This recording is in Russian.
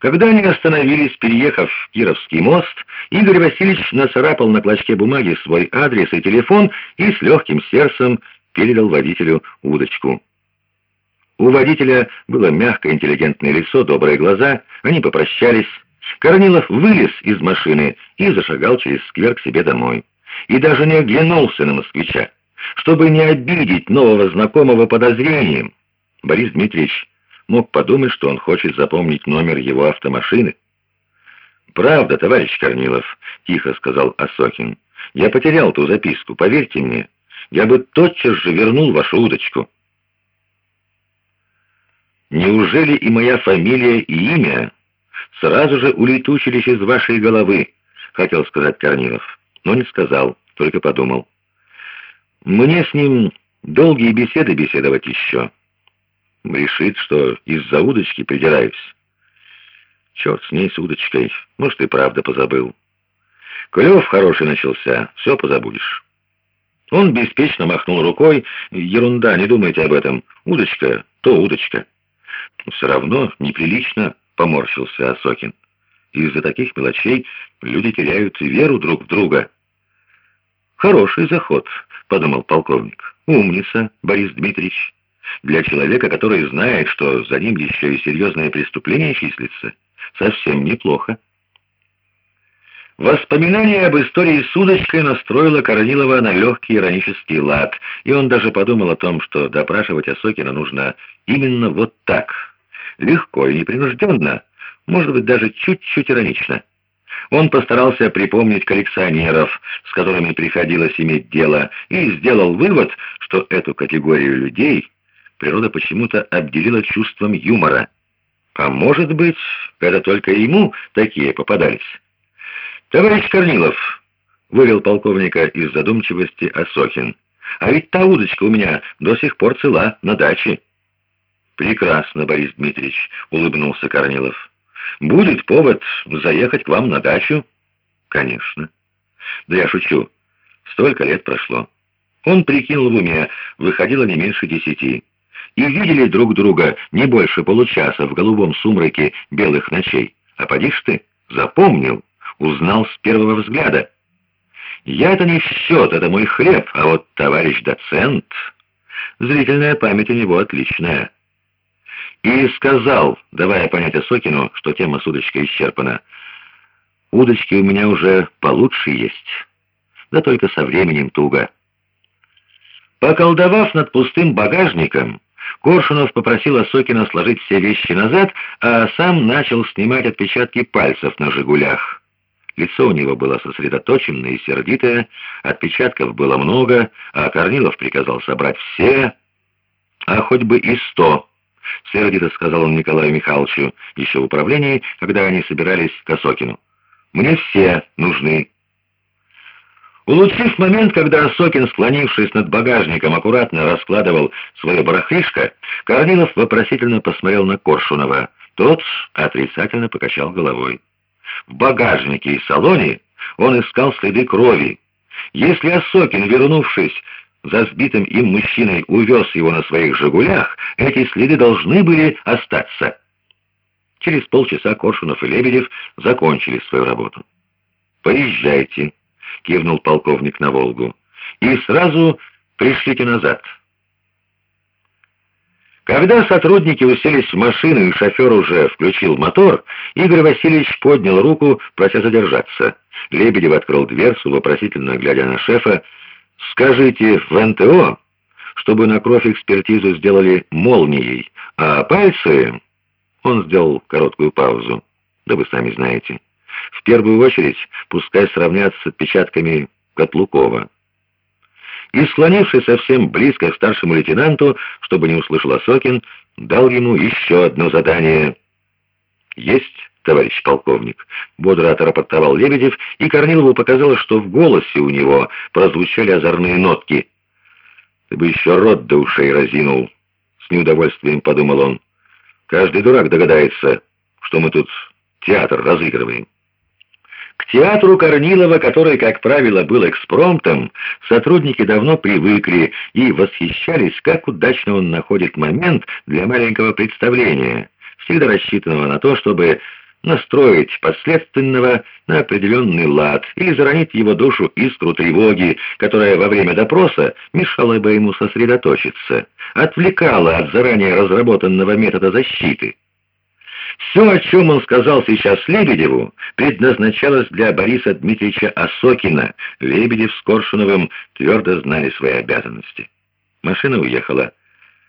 Когда они остановились, переехав в Кировский мост, Игорь Васильевич нацарапал на клочке бумаги свой адрес и телефон и с легким сердцем передал водителю удочку. У водителя было мягкое интеллигентное лицо, добрые глаза, они попрощались. Корнилов вылез из машины и зашагал через сквер к себе домой. И даже не оглянулся на москвича, чтобы не обидеть нового знакомого подозрением. Борис Дмитриевич мог подумать, что он хочет запомнить номер его автомашины. «Правда, товарищ Корнилов», — тихо сказал Осокин. «Я потерял ту записку, поверьте мне. Я бы тотчас же вернул вашу удочку». «Неужели и моя фамилия и имя сразу же улетучились из вашей головы?» — хотел сказать Корнилов, но не сказал, только подумал. «Мне с ним долгие беседы беседовать еще». Решит, что из-за удочки придираюсь. Черт с ней, с удочкой. Может, и правда позабыл. Клев хороший начался, все позабудешь. Он беспечно махнул рукой. Ерунда, не думайте об этом. Удочка, то удочка. Все равно неприлично, поморщился Осокин. Из-за таких мелочей люди теряют веру друг в друга. Хороший заход, подумал полковник. Умница, Борис Дмитриевич. Для человека, который знает, что за ним еще и серьезное преступление числится, совсем неплохо. Воспоминание об истории с удочкой настроило Корнилова на легкий иронический лад, и он даже подумал о том, что допрашивать Осокина нужно именно вот так, легко и непринужденно, может быть, даже чуть-чуть иронично. Он постарался припомнить коллекционеров, с которыми приходилось иметь дело, и сделал вывод, что эту категорию людей природа почему-то обделила чувством юмора. А может быть, это только ему такие попадались. «Товарищ Корнилов», — вывел полковника из задумчивости Осохин, «а ведь та удочка у меня до сих пор цела на даче». «Прекрасно, Борис Дмитриевич», — улыбнулся Корнилов. «Будет повод заехать к вам на дачу?» «Конечно». «Да я шучу. Столько лет прошло». Он прикинул в уме, выходило не меньше десяти и видели друг друга не больше получаса в голубом сумраке белых ночей. А поди ж ты, запомнил, узнал с первого взгляда. Я-то не в счет, это мой хлеб, а вот товарищ доцент... Зрительная память у него отличная. И сказал, давая понять Осокину, что тема с удочкой исчерпана, «Удочки у меня уже получше есть, да только со временем туго». Поколдовав над пустым багажником, Коршунов попросил Осокина сложить все вещи назад, а сам начал снимать отпечатки пальцев на «Жигулях». Лицо у него было сосредоточенное и сердитое, отпечатков было много, а Корнилов приказал собрать все, а хоть бы и сто. Сердито сказал он Николаю Михайловичу еще в управлении, когда они собирались к Осокину. «Мне все нужны». Улучив момент, когда Сокин, склонившись над багажником, аккуратно раскладывал свое барахлишко, Корнилов вопросительно посмотрел на Коршунова. Тот отрицательно покачал головой. В багажнике и салоне он искал следы крови. Если Осокин, вернувшись за сбитым им мужчиной, увез его на своих «Жигулях», эти следы должны были остаться. Через полчаса Коршунов и Лебедев закончили свою работу. «Поезжайте», — кивнул полковник на «Волгу», — «и сразу пришлите назад». Когда сотрудники уселись в машину и шофер уже включил мотор, Игорь Васильевич поднял руку, прося задержаться. Лебедев открыл дверцу, вопросительно глядя на шефа. «Скажите в НТО, чтобы на кровь экспертизу сделали молнией, а пальцы...» Он сделал короткую паузу. «Да вы сами знаете». В первую очередь, пускай сравнят с отпечатками Котлукова. И, склонившись совсем близко к старшему лейтенанту, чтобы не услышал Осокин, дал ему еще одно задание. «Есть, товарищ полковник», — бодро отрапортовал Лебедев, и Корнилову показалось, что в голосе у него прозвучали озорные нотки. «Ты бы еще рот до ушей разинул», — с неудовольствием подумал он. «Каждый дурак догадается, что мы тут театр разыгрываем». К театру Корнилова, который, как правило, был экспромтом, сотрудники давно привыкли и восхищались, как удачно он находит момент для маленького представления, всегда рассчитанного на то, чтобы настроить подследственного на определенный лад или заронить его душу искру тревоги, которая во время допроса мешала бы ему сосредоточиться, отвлекала от заранее разработанного метода защиты. Все, о чем он сказал сейчас Лебедеву, предназначалось для Бориса Дмитриевича Осокина. Лебедев с Коршуновым твердо знали свои обязанности. Машина уехала.